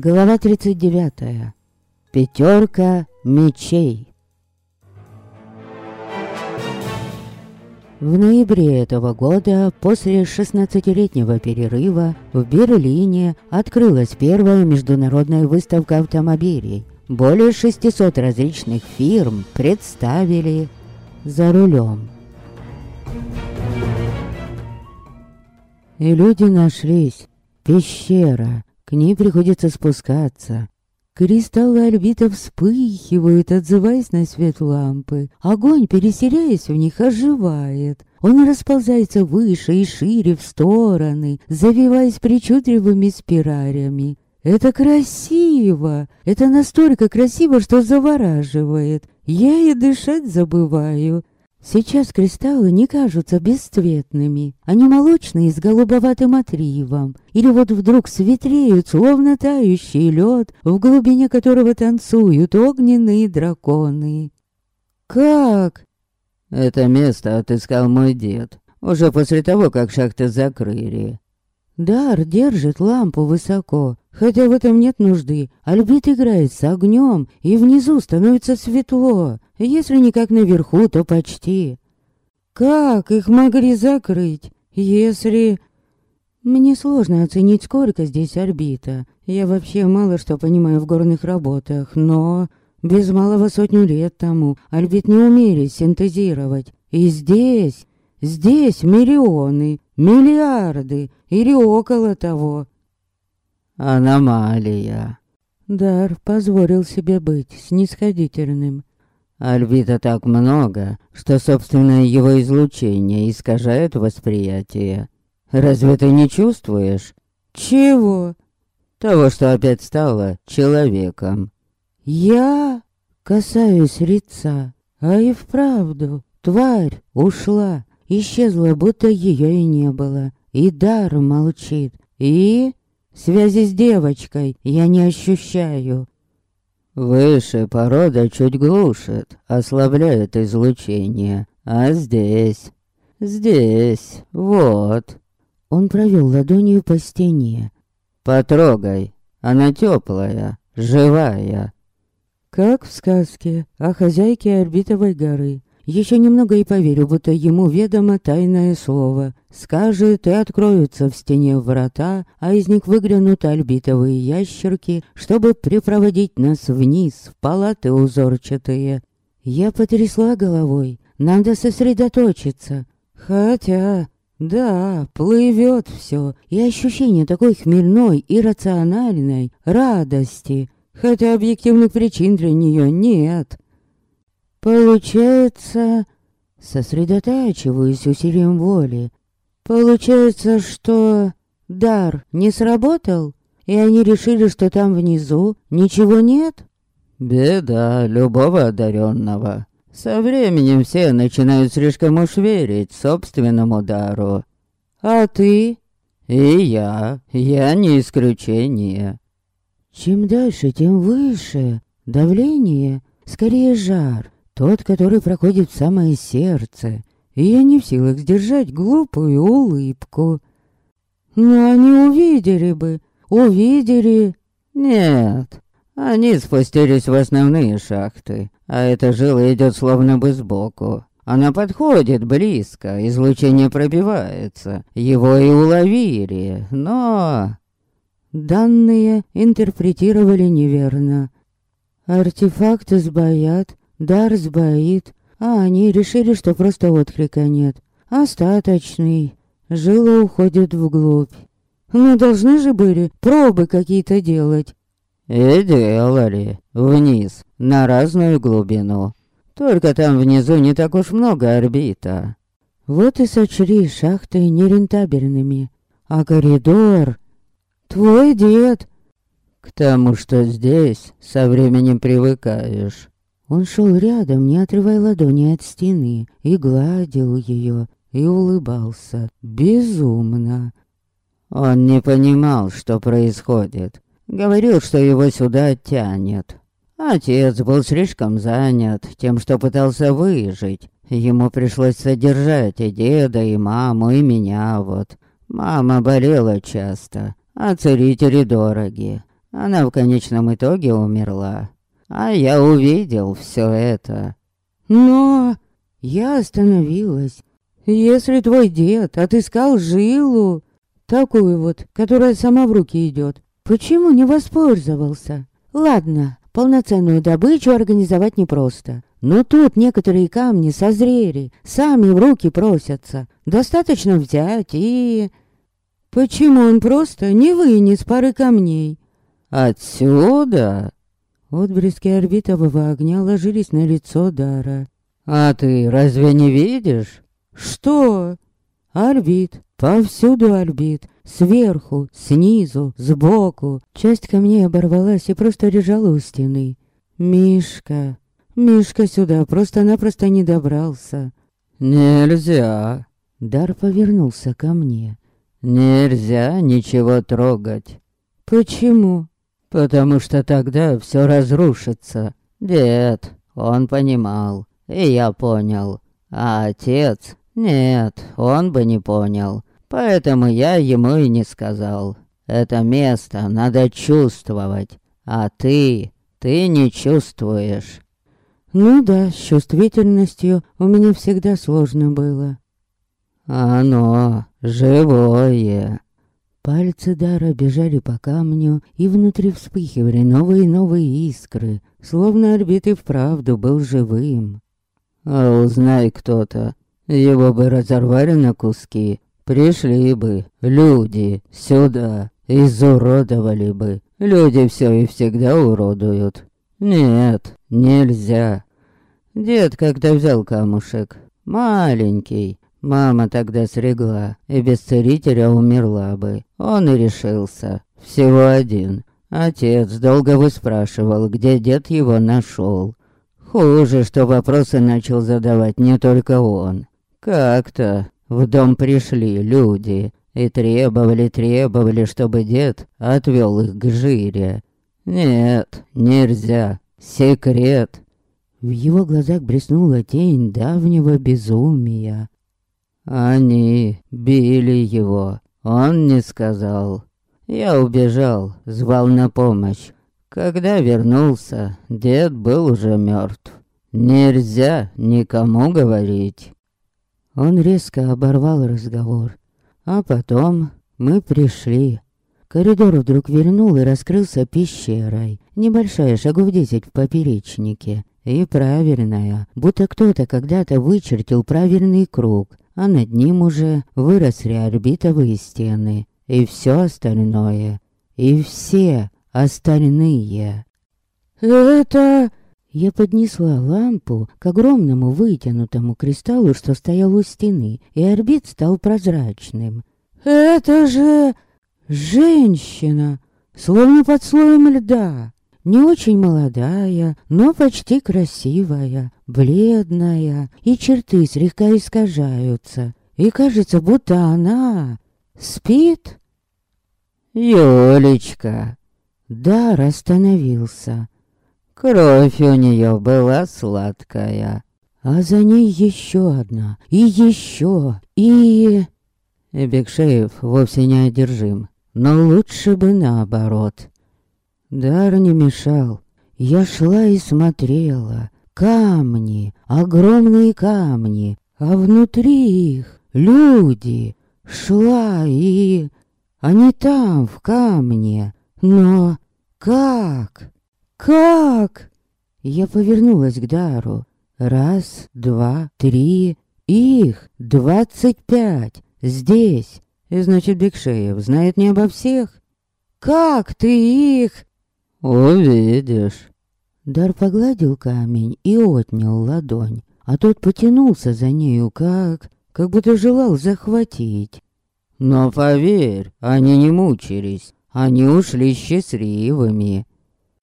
Глава 39. Пятерка мечей. В ноябре этого года, после 16-летнего перерыва, в Берлине открылась первая международная выставка автомобилей. Более 600 различных фирм представили за рулем. И люди нашлись. Пещера. К ней приходится спускаться. Кристаллы альбита вспыхивают, отзываясь на свет лампы. Огонь, переселяясь в них, оживает. Он расползается выше и шире в стороны, завиваясь причудливыми спиралями. Это красиво! Это настолько красиво, что завораживает. Я и дышать забываю. Сейчас кристаллы не кажутся бесцветными. Они молочные с голубоватым отливом. Или вот вдруг светлеют, словно тающий лед, в глубине которого танцуют огненные драконы. «Как?» «Это место отыскал мой дед. Уже после того, как шахты закрыли». Дар держит лампу высоко, хотя в этом нет нужды. Альбит играет с огнем, и внизу становится светло. Если не как наверху, то почти. Как их могли закрыть, если... Мне сложно оценить, сколько здесь орбита. Я вообще мало что понимаю в горных работах, но... Без малого сотню лет тому орбит не умели синтезировать. И здесь, здесь миллионы, миллиарды или около того. Аномалия. Дар позволил себе быть снисходительным. Альбита так много, что собственное его излучение искажает восприятие. Разве ты не чувствуешь? Чего? Того, что опять стало человеком. Я касаюсь лица, а и вправду тварь ушла, исчезла, будто ее и не было. И дар молчит, и связи с девочкой я не ощущаю. Выше порода чуть глушит, ослабляет излучение. А здесь... Здесь... Вот. Он провел ладонью по стене. Потрогай. Она теплая, живая. Как в сказке о хозяйке орбитовой горы. Еще немного и поверю, будто ему ведомо тайное слово. Скажет, и откроются в стене врата, а из них выглянут альбитовые ящерки, чтобы припроводить нас вниз, в палаты узорчатые. Я потрясла головой. Надо сосредоточиться. Хотя... Да, плывет все, и ощущение такой хмельной и рациональной радости, хотя объективных причин для нее нет. Получается, сосредотачиваюсь усилием воли. Получается, что дар не сработал, и они решили, что там внизу ничего нет? Беда любого одаренного. Со временем все начинают слишком уж верить собственному дару. А ты? И я. Я не исключение. Чем дальше, тем выше. Давление, скорее жар. Тот, который проходит в самое сердце. И я не в силах сдержать глупую улыбку. Но они увидели бы. Увидели. Нет. Они спустились в основные шахты. А эта жила идет словно бы сбоку. Она подходит близко, излучение пробивается. Его и уловили, но... Данные интерпретировали неверно. Артефакты сбоят, Дар сбоит, а они решили, что просто отклика нет. Остаточный. Жила уходит вглубь. Ну, должны же были пробы какие-то делать. И делали. Вниз, на разную глубину. Только там внизу не так уж много орбита. Вот и сочли шахты нерентабельными. А коридор... Твой дед... К тому, что здесь со временем привыкаешь. Он шел рядом, не отрывая ладони от стены, и гладил ее, и улыбался. Безумно. Он не понимал, что происходит. Говорил, что его сюда тянет. Отец был слишком занят тем, что пытался выжить. Ему пришлось содержать и деда, и маму, и меня вот. Мама болела часто, а целители дороги. Она в конечном итоге умерла. А я увидел все это. Но я остановилась. Если твой дед отыскал жилу, такую вот, которая сама в руки идет, почему не воспользовался? Ладно, полноценную добычу организовать непросто. Но тут некоторые камни созрели, сами в руки просятся. Достаточно взять и... Почему он просто не вынес пары камней? Отсюда? Отблески орбитового огня ложились на лицо Дара. А ты разве не видишь? Что? Орбит. Повсюду орбит. Сверху, снизу, сбоку. Часть камней оборвалась и просто лежала у стены. Мишка. Мишка сюда просто-напросто не добрался. Нельзя. Дар повернулся ко мне. Нельзя ничего трогать. Почему? Потому что тогда все разрушится. Дед, он понимал, и я понял. А отец? Нет, он бы не понял. Поэтому я ему и не сказал. Это место надо чувствовать. А ты, ты не чувствуешь. Ну да, с чувствительностью у меня всегда сложно было. Оно живое. Пальцы Дара бежали по камню, и внутри вспыхивали новые и новые искры, словно орбит и вправду был живым. А узнай кто-то, его бы разорвали на куски, пришли бы люди сюда, изуродовали бы. Люди все и всегда уродуют. Нет, нельзя. Дед как-то взял камушек, маленький, Мама тогда срегла, и без целителя умерла бы. Он и решился. Всего один. Отец долго выспрашивал, где дед его нашел. Хуже, что вопросы начал задавать не только он. Как-то в дом пришли люди и требовали, требовали, чтобы дед отвел их к жире. Нет, нельзя. Секрет. В его глазах блеснула тень давнего безумия. Они били его, он не сказал. Я убежал, звал на помощь. Когда вернулся, дед был уже мертв. Нельзя никому говорить. Он резко оборвал разговор. А потом мы пришли. Коридор вдруг вернул и раскрылся пещерой. Небольшая, шагов десять в поперечнике. И правильная, будто кто-то когда-то вычертил правильный круг, а над ним уже выросли орбитовые стены, и все остальное, и все остальные. «Это...» Я поднесла лампу к огромному вытянутому кристаллу, что стоял у стены, и орбит стал прозрачным. «Это же... женщина, словно под слоем льда!» Не очень молодая, но почти красивая, бледная, и черты слегка искажаются. И кажется, будто она спит. Юлечка. Дар остановился. Кровь у нее была сладкая. А за ней еще одна, и еще, и... Бекшеев вовсе не одержим, но лучше бы наоборот. Дар не мешал. Я шла и смотрела. Камни, огромные камни, а внутри их люди. Шла и... Они там, в камне. Но как? Как? Я повернулась к Дару. Раз, два, три. Их двадцать пять. Здесь. И значит, Бекшеев знает не обо всех. Как ты их? «Увидишь». Дар погладил камень и отнял ладонь, а тот потянулся за нею, как... как будто желал захватить. «Но поверь, они не мучились, они ушли счастливыми».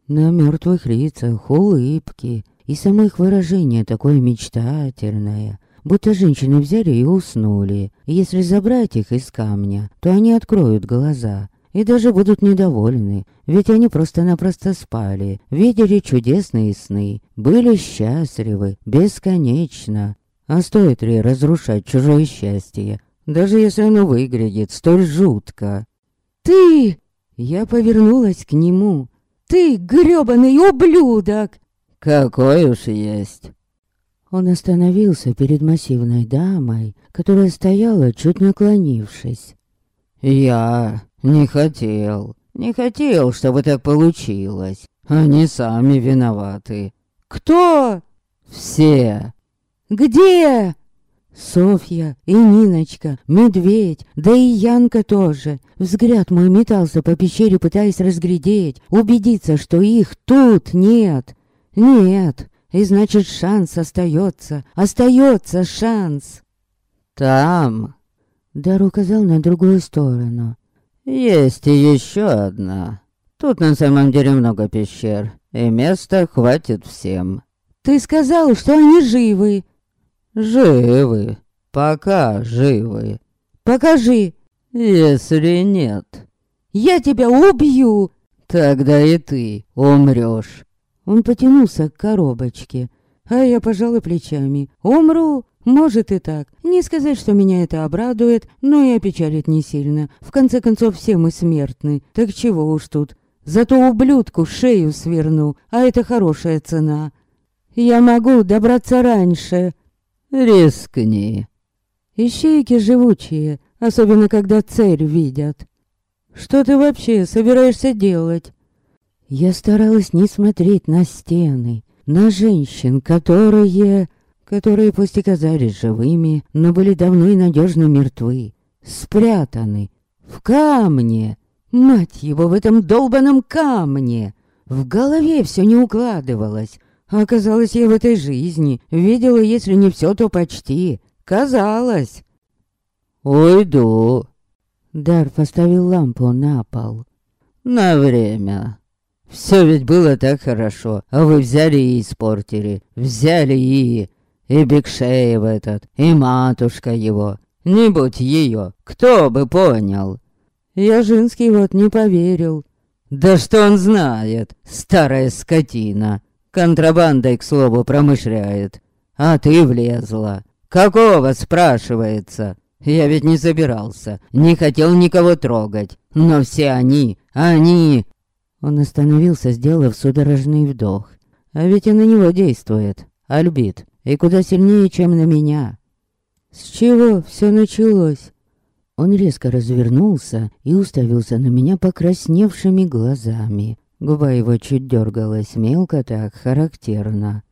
На мертвых лицах улыбки, и само их выражение такое мечтательное, будто женщины взяли и уснули. Если забрать их из камня, то они откроют глаза, и даже будут недовольны, ведь они просто-напросто спали, видели чудесные сны, были счастливы, бесконечно. А стоит ли разрушать чужое счастье, даже если оно выглядит столь жутко? «Ты!» Я повернулась к нему. «Ты грёбаный ублюдок!» «Какой уж есть!» Он остановился перед массивной дамой, которая стояла, чуть наклонившись. «Я не хотел, не хотел, чтобы так получилось. Они сами виноваты». «Кто?» «Все». «Где?» Софья и Ниночка, Медведь, да и Янка тоже. Взгляд мой метался по пещере, пытаясь разглядеть, убедиться, что их тут нет. Нет, и значит шанс остается, остается шанс. Там, Дар указал на другую сторону. Есть и еще одна. Тут на самом деле много пещер, и места хватит всем. Ты сказал, что они живы. Живы. Пока живы. Покажи. Если нет. Я тебя убью. Тогда и ты умрешь. Он потянулся к коробочке, а я пожала плечами. Умру, может и так. Не сказать, что меня это обрадует, но и опечалит не сильно. В конце концов, все мы смертны. Так чего уж тут. Зато ублюдку шею сверну, а это хорошая цена. Я могу добраться раньше. Рискни. Ищейки живучие, особенно когда цель видят. Что ты вообще собираешься делать? Я старалась не смотреть на стены, на женщин, которые... которые пусть и казались живыми, но были давно и надежно мертвы, спрятаны в камне. Мать его, в этом долбаном камне! В голове все не укладывалось. Оказалось, я в этой жизни видела, если не все, то почти. Казалось. Уйду. Дар поставил лампу на пол. На время. Все ведь было так хорошо, а вы взяли и испортили. Взяли и... И Бекшеев этот, и матушка его. Не будь ее, кто бы понял. Я Жинский вот не поверил. Да что он знает, старая скотина. Контрабандой, к слову, промышляет. А ты влезла. Какого, спрашивается? Я ведь не собирался, не хотел никого трогать. Но все они, они... Он остановился, сделав судорожный вдох. А ведь и на него действует. Альбит. И куда сильнее, чем на меня. С чего все началось? Он резко развернулся и уставился на меня покрасневшими глазами. Губа его чуть дергалась мелко так, характерно.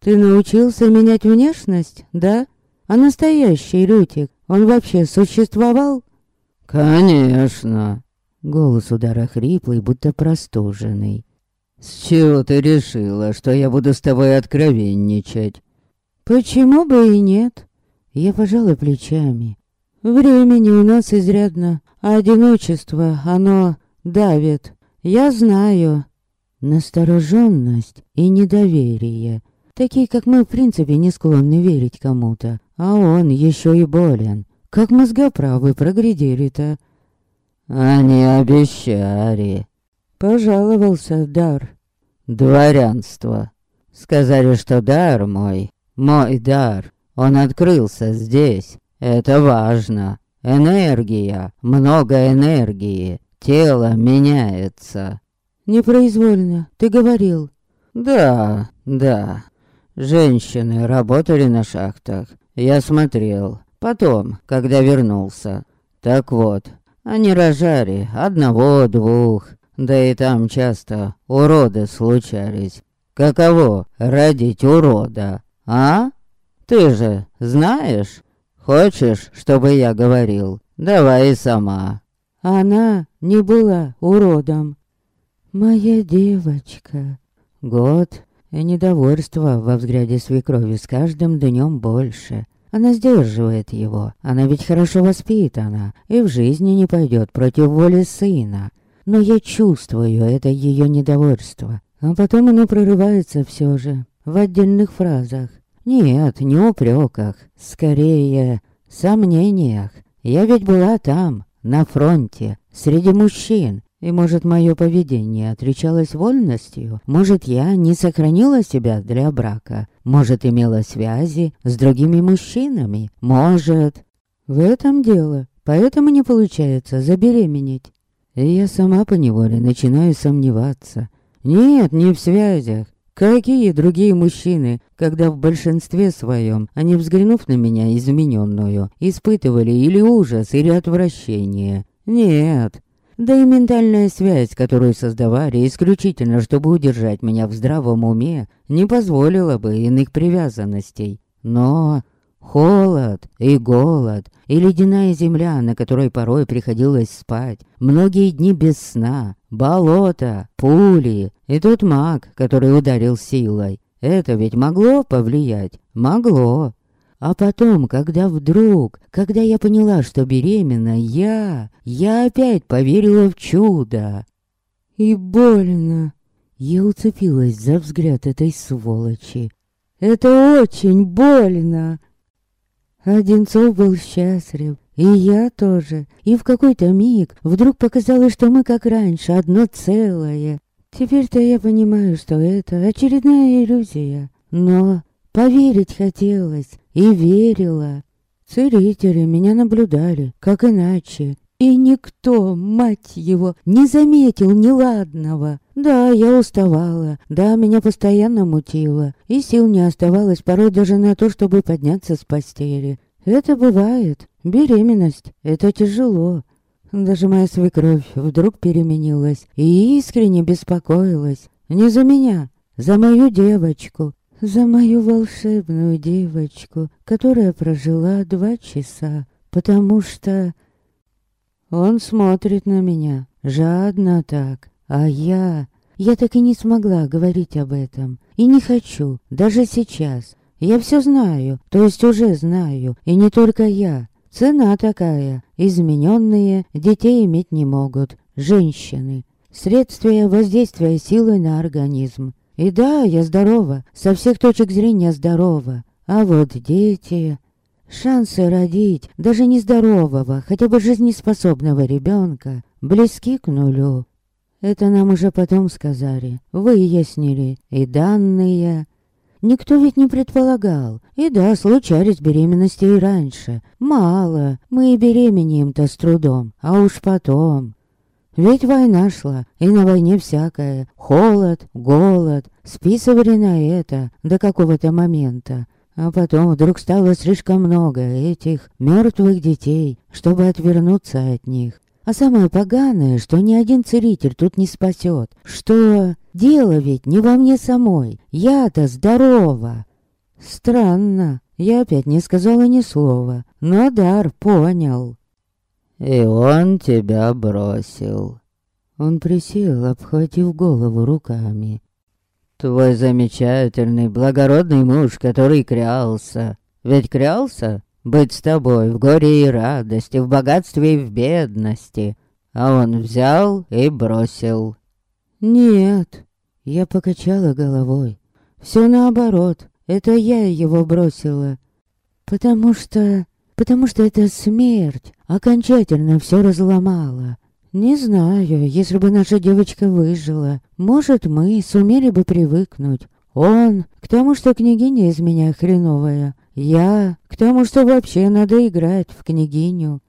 «Ты научился менять внешность, да? А настоящий Лютик, он вообще существовал?» «Конечно!» Голос удара хриплый, будто простуженный. «С чего ты решила, что я буду с тобой откровенничать?» «Почему бы и нет?» Я пожала плечами. «Времени у нас изрядно, а одиночество, оно давит. Я знаю». Настороженность и недоверие. Такие, как мы, в принципе, не склонны верить кому-то. А он еще и болен. Как мозгоправы проглядели-то. Они обещали. Пожаловался дар. Дворянство. Сказали, что дар мой, мой дар, он открылся здесь. Это важно. Энергия, много энергии. Тело меняется. Непроизвольно, ты говорил. Да, да. Женщины работали на шахтах. Я смотрел. Потом, когда вернулся. Так вот, они рожали одного-двух, да и там часто уроды случались. Каково родить урода, а? Ты же знаешь? Хочешь, чтобы я говорил? Давай сама. Она не была уродом. Моя девочка. Год и недовольство во взгляде свекрови с каждым днем больше. Она сдерживает его. Она ведь хорошо воспитана и в жизни не пойдет против воли сына. Но я чувствую это ее недовольство. А потом оно прорывается все же в отдельных фразах. Нет, не упреках, скорее сомнениях. Я ведь была там, на фронте, среди мужчин, и может мое поведение отличалось вольностью? Может я не сохранила себя для брака? Может имела связи с другими мужчинами? Может... В этом дело, поэтому не получается забеременеть. И я сама поневоле начинаю сомневаться. Нет, не в связях. Какие другие мужчины, когда в большинстве своем, они, взглянув на меня измененную, испытывали или ужас, или отвращение? Нет. Да и ментальная связь, которую создавали исключительно, чтобы удержать меня в здравом уме, не позволила бы иных привязанностей. Но Холод и голод, и ледяная земля, на которой порой приходилось спать, многие дни без сна, болото, пули, и тот маг, который ударил силой. Это ведь могло повлиять? Могло. А потом, когда вдруг, когда я поняла, что беременна, я, я опять поверила в чудо. И больно. Я уцепилась за взгляд этой сволочи. Это очень больно. Одинцов был счастлив, и я тоже. И в какой-то миг вдруг показалось, что мы как раньше, одно целое. Теперь-то я понимаю, что это очередная иллюзия. Но поверить хотелось, и верила. Целители меня наблюдали, как иначе. И никто, мать его, не заметил неладного. Да, я уставала, да, меня постоянно мутило, и сил не оставалось порой даже на то, чтобы подняться с постели. Это бывает. Беременность — это тяжело. Даже моя свекровь вдруг переменилась и искренне беспокоилась. Не за меня, за мою девочку, за мою волшебную девочку, которая прожила два часа, потому что он смотрит на меня, жадно так, а я... Я так и не смогла говорить об этом. И не хочу, даже сейчас. Я все знаю, то есть уже знаю, и не только я. Цена такая. Измененные детей иметь не могут. Женщины. Средствие воздействия силы на организм. И да, я здорова, со всех точек зрения здорова. А вот дети... Шансы родить даже нездорового, хотя бы жизнеспособного ребенка близки к нулю. Это нам уже потом сказали, выяснили, и данные. Никто ведь не предполагал. И да, случались беременности и раньше. Мало, мы и беременеем-то с трудом, а уж потом. Ведь война шла, и на войне всякое. Холод, голод, списывали на это до какого-то момента. А потом вдруг стало слишком много этих мертвых детей, чтобы отвернуться от них. А самое поганое, что ни один целитель тут не спасет. Что дело ведь не во мне самой. Я-то здорова. Странно. Я опять не сказала ни слова. Но Дар понял. И он тебя бросил. Он присел, обхватив голову руками. Твой замечательный, благородный муж, который крялся. Ведь крялся быть с тобой в горе и радости, в богатстве и в бедности. А он взял и бросил. Нет, я покачала головой. Все наоборот, это я его бросила. Потому что... Потому что эта смерть окончательно все разломала. Не знаю, если бы наша девочка выжила, может, мы сумели бы привыкнуть. Он к тому, что княгиня из меня хреновая. Я к тому, что вообще надо играть в княгиню.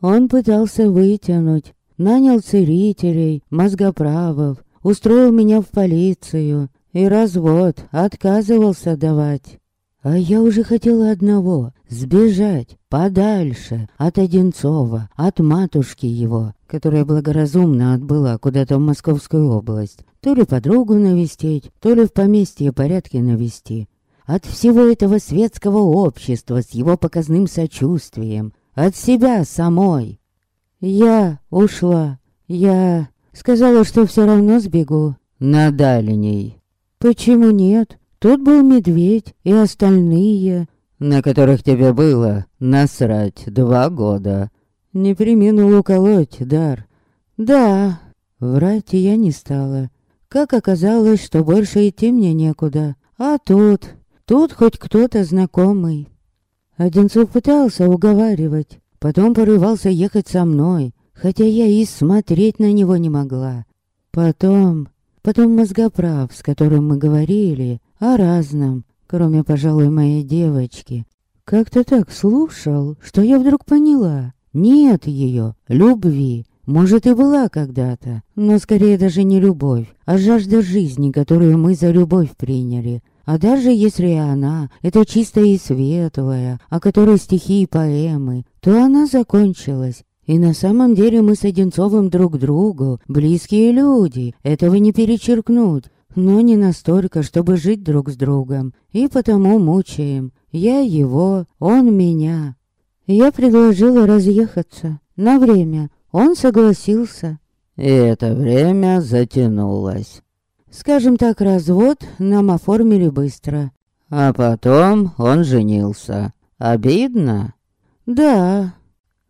Он пытался вытянуть, нанял целителей, мозгоправов, устроил меня в полицию и развод отказывался давать. А я уже хотела одного — сбежать подальше от Одинцова, от матушки его, которая благоразумно отбыла куда-то в Московскую область. То ли подругу навестить, то ли в поместье порядки навести. От всего этого светского общества с его показным сочувствием. От себя самой. Я ушла. Я сказала, что все равно сбегу. На дальней. Почему нет? Тут был медведь и остальные, на которых тебе было насрать два года. Не приминул уколоть, Дар. Да, врать я не стала. Как оказалось, что больше идти мне некуда. А тут, тут хоть кто-то знакомый. Одинцов пытался уговаривать, потом порывался ехать со мной, хотя я и смотреть на него не могла. Потом, потом мозгоправ, с которым мы говорили, о разном, кроме, пожалуй, моей девочки. Как-то так слушал, что я вдруг поняла. Нет ее, любви, Может и была когда-то, но скорее даже не любовь, а жажда жизни, которую мы за любовь приняли. А даже если она, это чистая и светлая, о которой стихи и поэмы, то она закончилась. И на самом деле мы с Одинцовым друг другу, близкие люди, этого не перечеркнуть, но не настолько, чтобы жить друг с другом, и потому мучаем. Я его, он меня. Я предложила разъехаться на время, он согласился. И это время затянулось. Скажем так, развод нам оформили быстро. А потом он женился. Обидно? Да.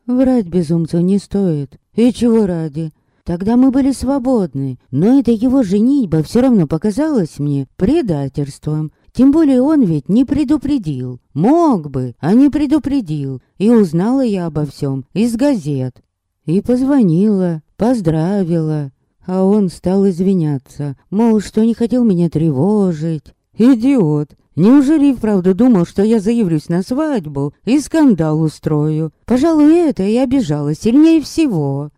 Врать безумцу не стоит. И чего ради? Тогда мы были свободны, но эта его женитьба все равно показалась мне предательством. Тем более он ведь не предупредил. Мог бы, а не предупредил. И узнала я обо всем из газет. И позвонила, поздравила. А он стал извиняться, мол, что не хотел меня тревожить. Идиот! Неужели вправду думал, что я заявлюсь на свадьбу и скандал устрою? Пожалуй, это и обижало сильнее всего.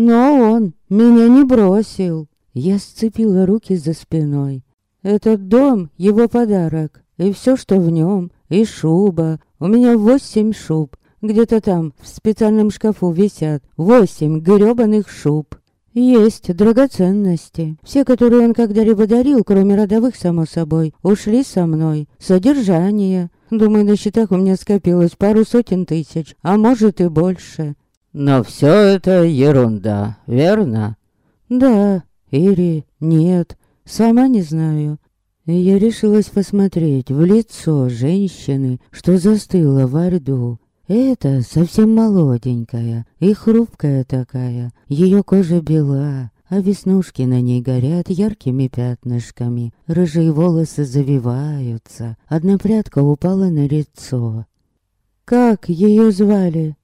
Но он меня не бросил. Я сцепила руки за спиной. Этот дом — его подарок, и все, что в нем, и шуба. У меня восемь шуб, где-то там, в специальном шкафу висят восемь грёбаных шуб. Есть драгоценности. Все, которые он когда-либо дарил, кроме родовых, само собой, ушли со мной. Содержание. Думаю, на счетах у меня скопилось пару сотен тысяч, а может и больше. Но все это ерунда, верно? Да, или нет, сама не знаю. Я решилась посмотреть в лицо женщины, что застыла во рду. Это совсем молоденькая и хрупкая такая. Ее кожа бела, а веснушки на ней горят яркими пятнышками. Рыжие волосы завиваются. Одна прядка упала на лицо. «Как ее звали?»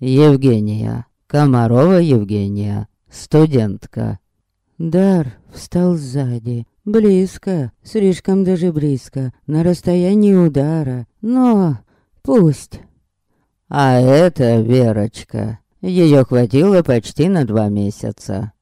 «Евгения. Комарова Евгения. Студентка». Дар встал сзади. Близко, слишком даже близко, на расстоянии удара. Но пусть. А это Верочка. Ее хватило почти на два месяца.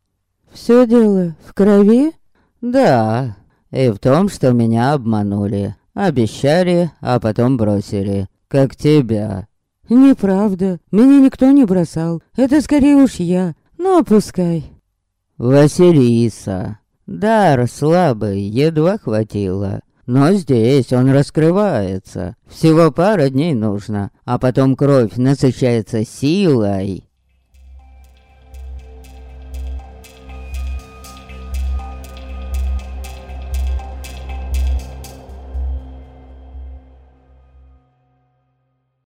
Все дело в крови? Да, и в том, что меня обманули. Обещали, а потом бросили. Как тебя. Неправда. Меня никто не бросал. Это скорее уж я. Ну, опускай. Василиса. Дар слабый, едва хватило. Но здесь он раскрывается. Всего пара дней нужно, а потом кровь насыщается силой.